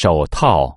手套。